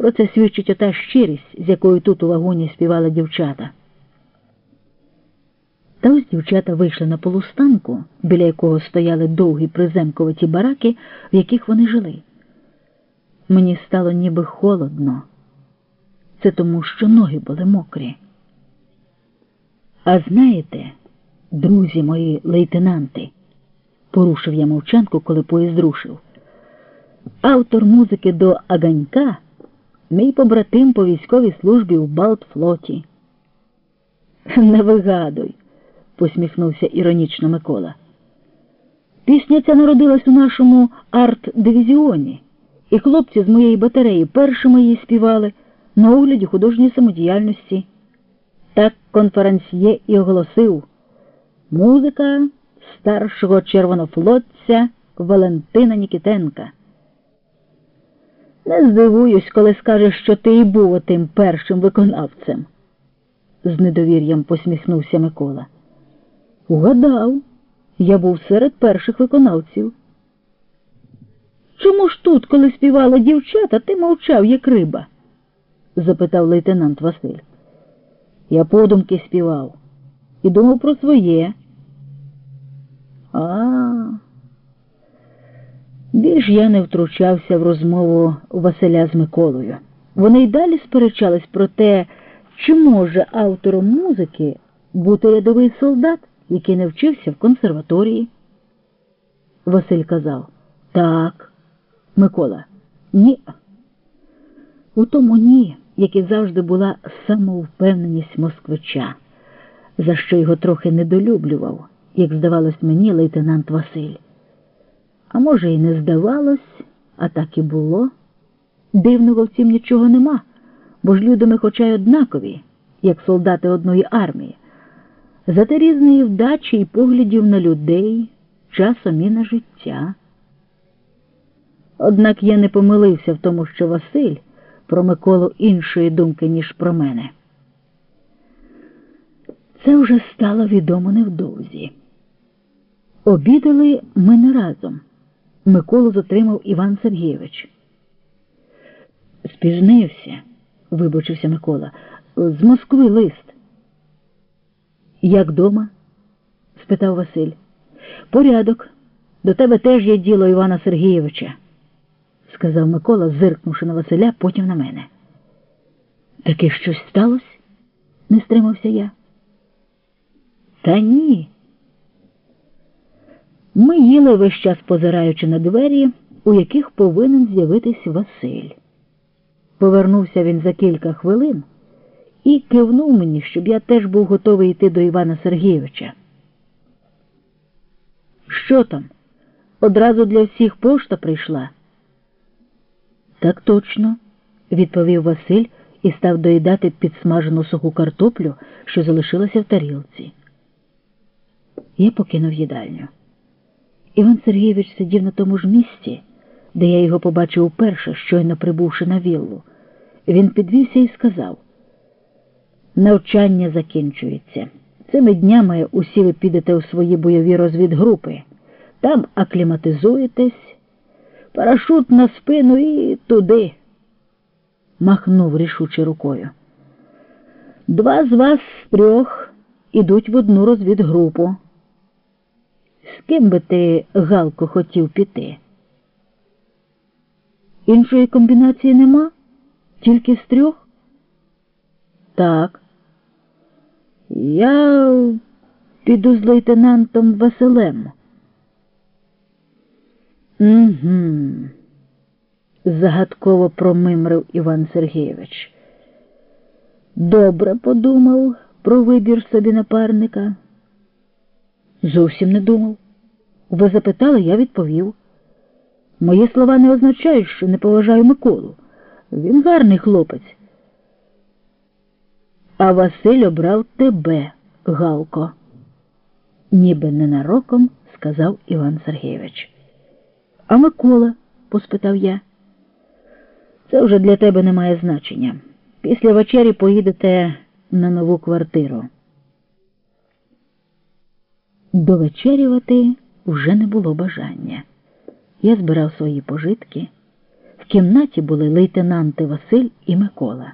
Про це свідчить ота щирість, з якою тут у вагоні співали дівчата. Та ось дівчата вийшли на полустанку, біля якого стояли довгі приземковаті бараки, в яких вони жили. Мені стало ніби холодно. Це тому, що ноги були мокрі. А знаєте, друзі мої лейтенанти, порушив я мовчанку, коли поїзд рушив. Автор музики до Аганька, мій побратим по військовій службі в Балтфлоті. Не вигадуй, посміхнувся іронічно Микола. Пісня ця народилась у нашому арт-дивізіоні, і хлопці з моєї батареї першими її співали на огляді художньої самодіяльності. Так конференсьє і оголосив музика старшого червонофлотця Валентина Нікітенка. Не здивуюсь, коли скажеш, що ти і був отим першим виконавцем, з недовір'ям посміхнувся Микола. Угадав, я був серед перших виконавців. Чому ж тут, коли співали дівчата, ти мовчав, як риба? запитав лейтенант Василь. Я подумки співав і думав про своє. А. Більш я не втручався в розмову Василя з Миколою. Вони й далі сперечались про те, чи може автором музики бути рядовий солдат, який не вчився в консерваторії. Василь казав так, Микола, ні. У тому ні, як і завжди була самовпевненість москвича, за що його трохи недолюблював, як здавалось мені, лейтенант Василь. А може, і не здавалось, а так і було. Дивного в цім нічого нема, бо ж люди ми хоча й однакові, як солдати одної армії. Зате різної вдачі і поглядів на людей, часом і на життя. Однак я не помилився в тому, що Василь про Миколу іншої думки, ніж про мене. Це вже стало відомо невдовзі. Обідали ми не разом. Миколу затримав Іван Сергійович. Спізнився, вибачився Микола. З Москви лист. Як дома? спитав Василь. Порядок. До тебе теж є діло Івана Сергійовича, сказав Микола, зиркнувши на Василя, потім на мене. Таки щось сталося? не стримався я. Та ні. Ми їли весь час позираючи на двері, у яких повинен з'явитись Василь. Повернувся він за кілька хвилин і кивнув мені, щоб я теж був готовий йти до Івана Сергійовича. Що там? Одразу для всіх пошта прийшла? Так точно, відповів Василь і став доїдати підсмажену суху картоплю, що залишилася в тарілці. Я покинув їдальню. Іван Сергійович сидів на тому ж місці, де я його побачив уперше, щойно прибувши на віллу. Він підвівся і сказав: Навчання закінчується. Цими днями усі ви підете у свої бойові розвідгрупи. Там акліматизуєтесь, парашут на спину і туди. Махнув рішуче рукою. Два з вас з трьох ідуть в одну розвідгрупу. З ким би ти, Галко, хотів піти? Іншої комбінації нема? Тільки з трьох? Так. Я піду з лейтенантом Василем. Угу. Загадково промимрив Іван Сергійович. Добре подумав про вибір собі напарника. Зовсім не думав. Ви запитали, я відповів. Мої слова не означають, що не поважаю Миколу. Він гарний хлопець. А Василь обрав тебе, Галко, ніби ненароком сказав Іван Сергійович. А Микола? поспитав я. Це вже для тебе не має значення. Після вечері поїдете на нову квартиру. Довечерювати вже не було бажання. Я збирав свої пожитки. В кімнаті були лейтенанти Василь і Микола.